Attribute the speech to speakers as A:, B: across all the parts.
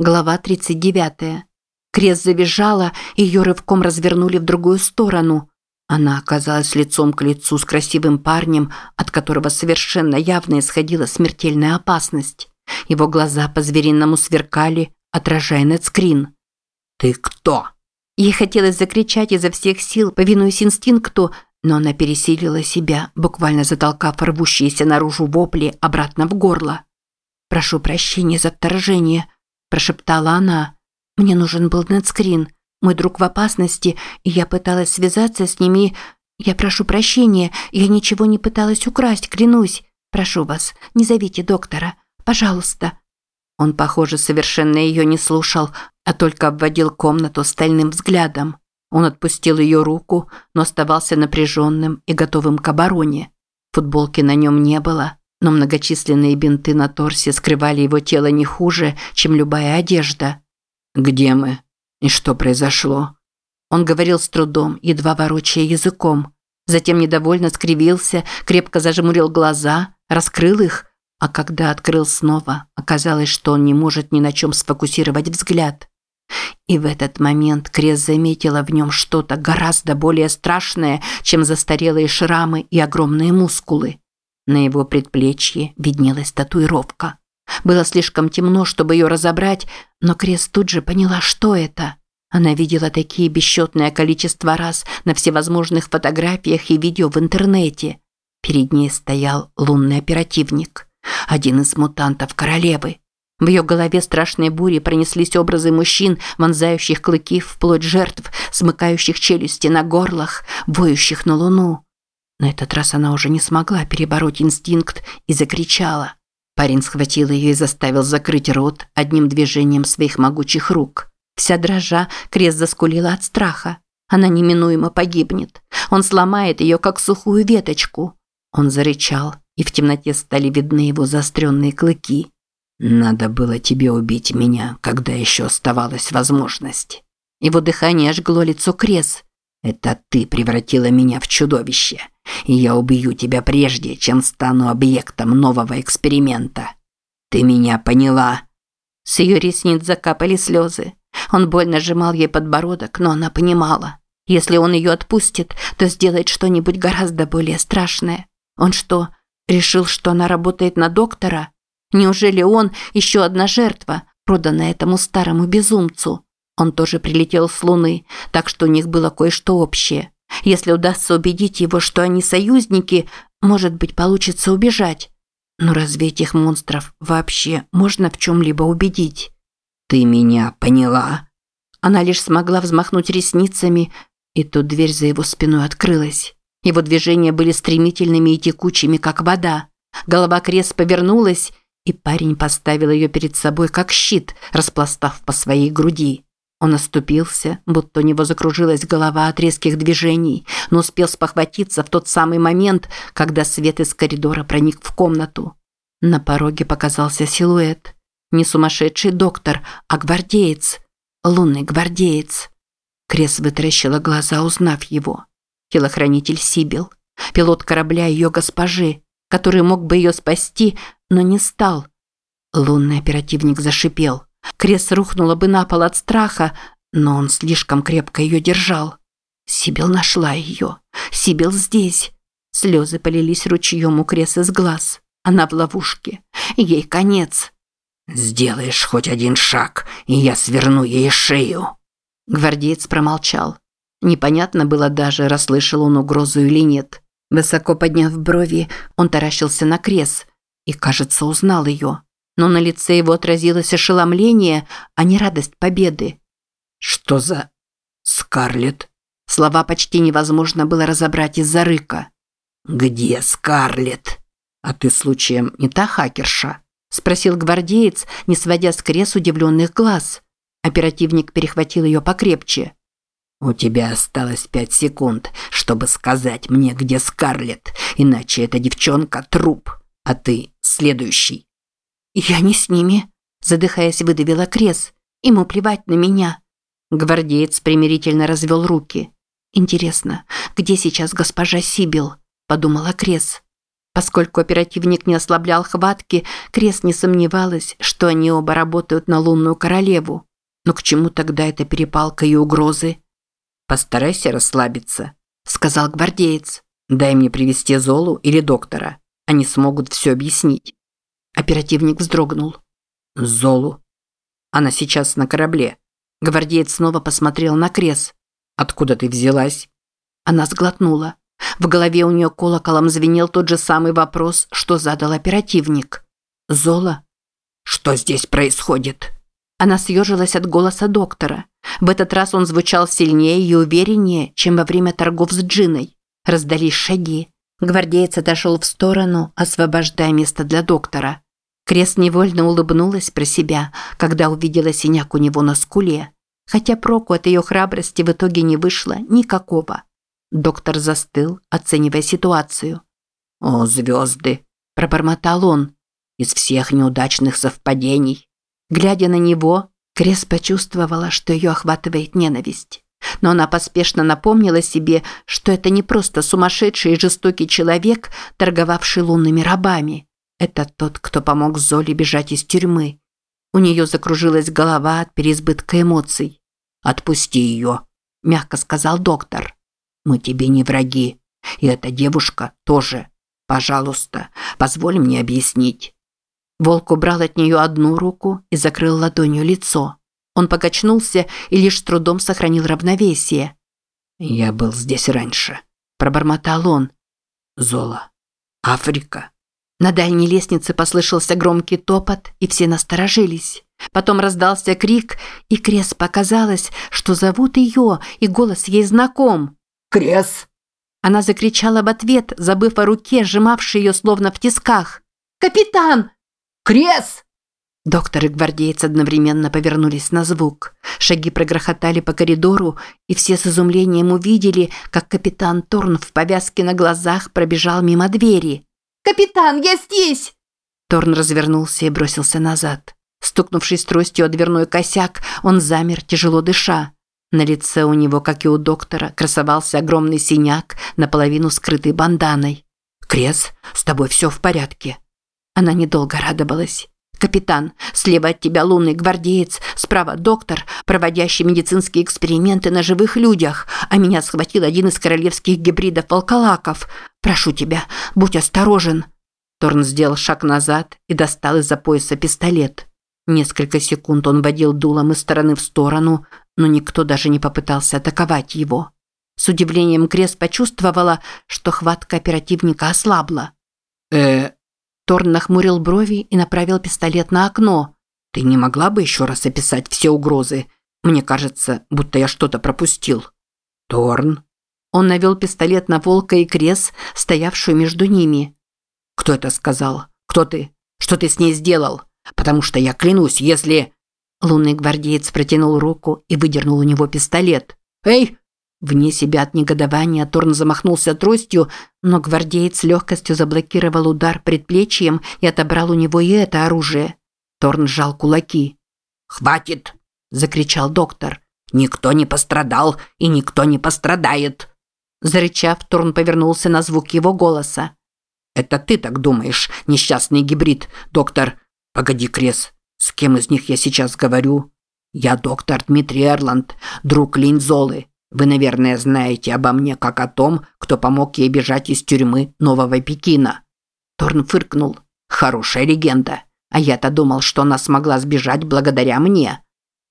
A: Глава 39. Крес завизжала, ее рывком развернули в другую сторону. Она оказалась лицом к лицу с красивым парнем, от которого совершенно явно исходила смертельная опасность. Его глаза по-звериному сверкали, отражая нетскрин. «Ты кто?» Ей хотелось закричать изо всех сил, повинуясь инстинкту, но она пересилила себя, буквально затолкав рвущиеся наружу вопли обратно в горло. «Прошу прощения за вторжение», – прошептала она. «Мне нужен был нетскрин. Мой друг в опасности, и я пыталась связаться с ними. Я прошу прощения, я ничего не пыталась украсть, клянусь. Прошу вас, не зовите доктора. Пожалуйста». Он, похоже, совершенно ее не слушал, а только обводил комнату стальным взглядом. Он отпустил ее руку, но оставался напряженным и готовым к обороне. Футболки на нем не было, но многочисленные бинты на торсе скрывали его тело не хуже, чем любая одежда. «Где мы? И что произошло?» Он говорил с трудом, едва ворочая языком. Затем недовольно скривился, крепко зажмурил глаза, раскрыл их, а когда открыл снова, оказалось, что он не может ни на чем сфокусировать взгляд. И в этот момент Крес заметила в нем что-то гораздо более страшное, чем застарелые шрамы и огромные мускулы. На его предплечье виднелась татуировка. Было слишком темно, чтобы ее разобрать, но Крес тут же поняла, что это. Она видела такие бесчетное количество раз на всевозможных фотографиях и видео в интернете. Перед ней стоял лунный оперативник, один из мутантов королевы. В ее голове страшной бури пронеслись образы мужчин, вонзающих клыки в плоть жертв, смыкающих челюсти на горлах, воющих на луну. На этот раз она уже не смогла перебороть инстинкт и закричала. Парень схватил ее и заставил закрыть рот одним движением своих могучих рук. Вся дрожа, крест заскулила от страха. Она неминуемо погибнет. Он сломает ее, как сухую веточку. Он зарычал, и в темноте стали видны его заостренные клыки. «Надо было тебе убить меня, когда еще оставалась возможность». Его дыхание жгло лицо Крес. «Это ты превратила меня в чудовище и я убью тебя прежде, чем стану объектом нового эксперимента. Ты меня поняла?» С ее ресниц закапали слезы. Он больно сжимал ей подбородок, но она понимала. Если он ее отпустит, то сделает что-нибудь гораздо более страшное. Он что, решил, что она работает на доктора? Неужели он еще одна жертва, проданная этому старому безумцу? Он тоже прилетел с Луны, так что у них было кое-что общее. Если удастся убедить его, что они союзники, может быть, получится убежать. Но разве этих монстров вообще можно в чем-либо убедить? «Ты меня поняла?» Она лишь смогла взмахнуть ресницами, и тут дверь за его спиной открылась. Его движения были стремительными и текучими, как вода. Голова крест повернулась, и парень поставил ее перед собой как щит, распластав по своей груди. Он оступился, будто у него закружилась голова от резких движений, но успел спохватиться в тот самый момент, когда свет из коридора проник в комнату. На пороге показался силуэт. Не сумасшедший доктор, а гвардеец. Лунный гвардеец. Крес вытаращила глаза, узнав его. Телохранитель Сибил. Пилот корабля ее госпожи, который мог бы ее спасти, но не стал. Лунный оперативник зашипел. Крес рухнула бы на пол от страха, но он слишком крепко ее держал. Сибил нашла ее. Сибил здесь. Слезы полились ручьем у Крес из глаз. Она в ловушке. Ей конец. «Сделаешь хоть один шаг, и я сверну ей шею». Гвардеец промолчал. Непонятно было даже, расслышал он угрозу или нет. Высоко подняв брови, он таращился на Крес и, кажется, узнал ее но на лице его отразилось ошеломление, а не радость победы. «Что за... Скарлетт?» Слова почти невозможно было разобрать из-за рыка. «Где Скарлетт?» «А ты случаем не та хакерша?» Спросил гвардеец, не сводя с крес удивленных глаз. Оперативник перехватил ее покрепче. «У тебя осталось пять секунд, чтобы сказать мне, где Скарлетт, иначе эта девчонка – труп, а ты – следующий». «Я не с ними», – задыхаясь, выдавила Крес. «Ему плевать на меня». Гвардеец примирительно развел руки. «Интересно, где сейчас госпожа Сибил?» – подумала Крес. Поскольку оперативник не ослаблял хватки, Крест не сомневалась, что они оба работают на лунную королеву. Но к чему тогда эта перепалка и угрозы?
B: «Постарайся расслабиться», – сказал гвардеец. «Дай мне привести Золу или доктора. Они смогут все объяснить».
A: Оперативник вздрогнул.
B: «Золу? Она сейчас на корабле».
A: Гвардеец снова посмотрел на Крес.
B: «Откуда ты взялась?»
A: Она сглотнула. В голове у нее колоколом звенел тот же самый вопрос, что задал оперативник. «Зола?»
B: «Что здесь происходит?»
A: Она съежилась от голоса доктора. В этот раз он звучал сильнее и увереннее, чем во время торгов с Джиной. Раздались шаги. Гвардеец отошел в сторону, освобождая место для доктора. Крест невольно улыбнулась про себя, когда увидела синяк у него на скуле. Хотя проку от ее храбрости в итоге не вышло никакого. Доктор застыл, оценивая ситуацию.
B: «О, звезды!» – пробормотал он. «Из всех неудачных совпадений».
A: Глядя на него, Крес почувствовала, что ее охватывает ненависть. Но она поспешно напомнила себе, что это не просто сумасшедший и жестокий человек, торговавший лунными рабами. Это тот, кто помог Золе бежать из тюрьмы. У нее закружилась голова от переизбытка эмоций.
B: «Отпусти ее», – мягко сказал доктор. «Мы тебе не враги. И эта девушка тоже. Пожалуйста, позволь мне объяснить».
A: Волк убрал от нее одну руку и закрыл ладонью лицо. Он покачнулся и лишь с трудом сохранил равновесие.
B: «Я был здесь раньше», – пробормотал он. «Зола. Африка».
A: На дальней лестнице послышался громкий топот, и все насторожились. Потом раздался крик, и Крес показалось, что зовут ее, и голос ей знаком.
B: «Крес!»
A: Она закричала в ответ, забыв о руке, сжимавшей ее словно в тисках. «Капитан!»
B: «Крес!»
A: Доктор и гвардеец одновременно повернулись на звук. Шаги прогрохотали по коридору, и все с изумлением увидели, как капитан Торн в повязке на глазах пробежал мимо двери. «Капитан, я здесь!» Торн развернулся и бросился назад. Стукнувшись тростью о дверной косяк, он замер, тяжело дыша. На лице у него, как и у доктора, красовался огромный синяк, наполовину скрытый банданой.
B: «Крес, с тобой все в порядке?»
A: Она недолго радовалась. «Капитан, слева от тебя лунный гвардеец, справа доктор, проводящий медицинские эксперименты на живых людях, а меня схватил один из королевских гибридов волколаков. Прошу тебя, будь осторожен». Торн сделал шаг назад и достал из-за пояса пистолет. Несколько секунд он водил дулом из стороны в сторону, но никто даже не попытался атаковать его. С удивлением Крес почувствовала, что хватка оперативника ослабла.
B: «Э,
A: Торн нахмурил брови и направил пистолет на окно.
B: «Ты не могла бы еще раз описать все угрозы? Мне кажется, будто я что-то пропустил». «Торн?»
A: Он навел пистолет на волка и крес, стоявшую между ними.
B: «Кто это сказал? Кто ты? Что ты с ней сделал? Потому что я клянусь, если...»
A: Лунный гвардеец протянул руку и выдернул у него пистолет. «Эй, Вне себя от негодования Торн замахнулся тростью, но гвардеец с легкостью заблокировал удар предплечьем и отобрал у него и это оружие. Торн сжал кулаки.
B: «Хватит!» – закричал доктор. «Никто не пострадал и никто не пострадает!»
A: Зарычав, Торн повернулся на звук его голоса.
B: «Это ты так думаешь, несчастный гибрид, доктор? Погоди, Крес, с кем из них я сейчас говорю?» «Я доктор Дмитрий Эрланд, друг Линзолы. Вы, наверное, знаете обо мне как о том, кто помог ей бежать из тюрьмы Нового Пекина». Торн фыркнул. «Хорошая легенда. А я-то думал, что она смогла сбежать благодаря мне».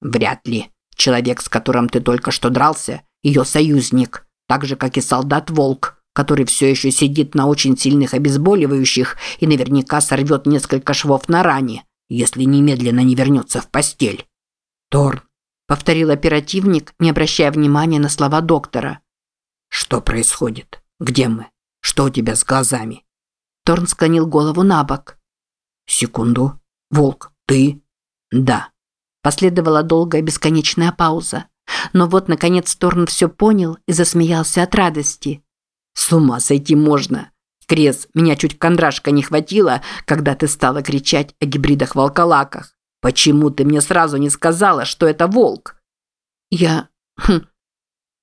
B: «Вряд ли. Человек, с которым ты только что дрался, ее союзник. Так же, как и солдат Волк, который все еще сидит на очень сильных обезболивающих и наверняка сорвет несколько швов на ране, если немедленно не вернется в постель». Торн повторил оперативник, не обращая внимания на слова доктора. Что происходит? Где мы? Что у тебя с глазами? Торн склонил голову на бок. Секунду. Волк, ты? Да. Последовала долгая бесконечная пауза. Но вот, наконец, Торн все понял и засмеялся от радости. С ума сойти можно. Крес, меня чуть кондрашка не хватило, когда ты стала кричать о гибридах-волколаках. Почему ты мне сразу не сказала, что это волк? Я... Хм.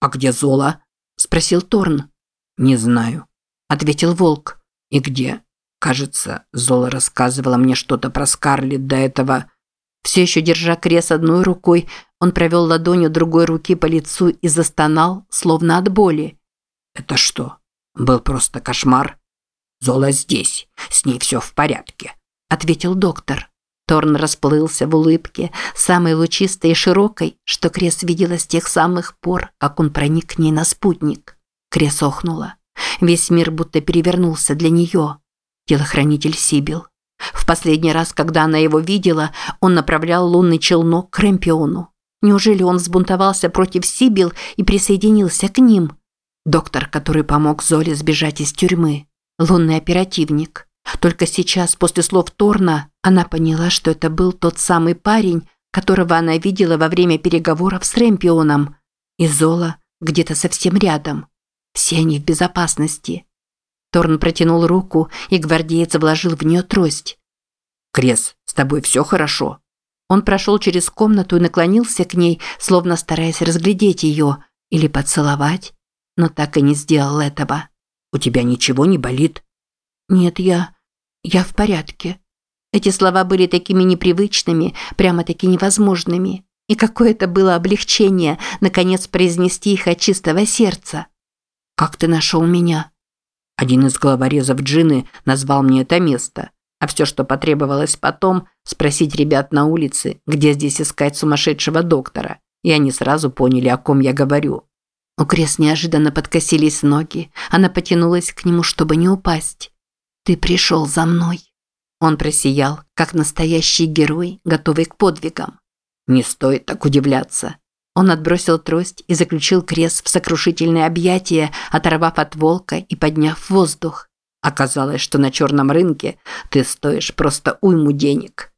B: А где Зола? Спросил Торн. Не знаю, ответил волк. И где? Кажется, Зола рассказывала мне что-то про Скарлетт до этого.
A: Все еще держа Крес одной рукой, он провел ладонью другой руки по лицу и застонал, словно от боли.
B: «Это что, был просто кошмар?» «Зола здесь, с ней все в порядке», – ответил доктор.
A: Торн расплылся в улыбке, самой лучистой и широкой, что Крес видела с тех самых пор, как он проник к ней на спутник. Крес охнула. Весь мир будто перевернулся для нее. Телохранитель Сибил. В последний раз, когда она его видела, он направлял лунный челнок к Рэмпиону. Неужели он взбунтовался против Сибил и присоединился к ним? Доктор, который помог Золе сбежать из тюрьмы. Лунный оперативник. Только сейчас, после слов Торна, она поняла, что это был тот самый парень, которого она видела во время переговоров с Рэмпионом. И Зола где-то совсем рядом. Все они в безопасности. Торн протянул руку, и гвардеец вложил в нее трость.
B: «Крес, с тобой все хорошо?»
A: Он прошел через комнату и наклонился к ней, словно стараясь разглядеть ее или поцеловать, но так и не сделал этого.
B: «У тебя ничего не болит?»
A: «Нет, я... я в порядке». Эти слова были такими непривычными, прямо-таки невозможными. И какое это было облегчение, наконец, произнести их от чистого сердца. «Как ты нашел меня?»
B: Один из главорезов Джины назвал мне это место, а все, что потребовалось потом, спросить ребят на улице, где здесь искать сумасшедшего доктора. И они сразу поняли, о ком я говорю.
A: У Крес неожиданно подкосились ноги. Она потянулась к нему, чтобы не упасть. «Ты пришел за мной». Он просиял, как настоящий герой, готовый к подвигам.
B: «Не стоит так удивляться».
A: Он отбросил трость и заключил Крес в сокрушительное объятие, оторвав от волка и подняв воздух.
B: Оказалось, что на черном рынке ты стоишь просто уйму денег.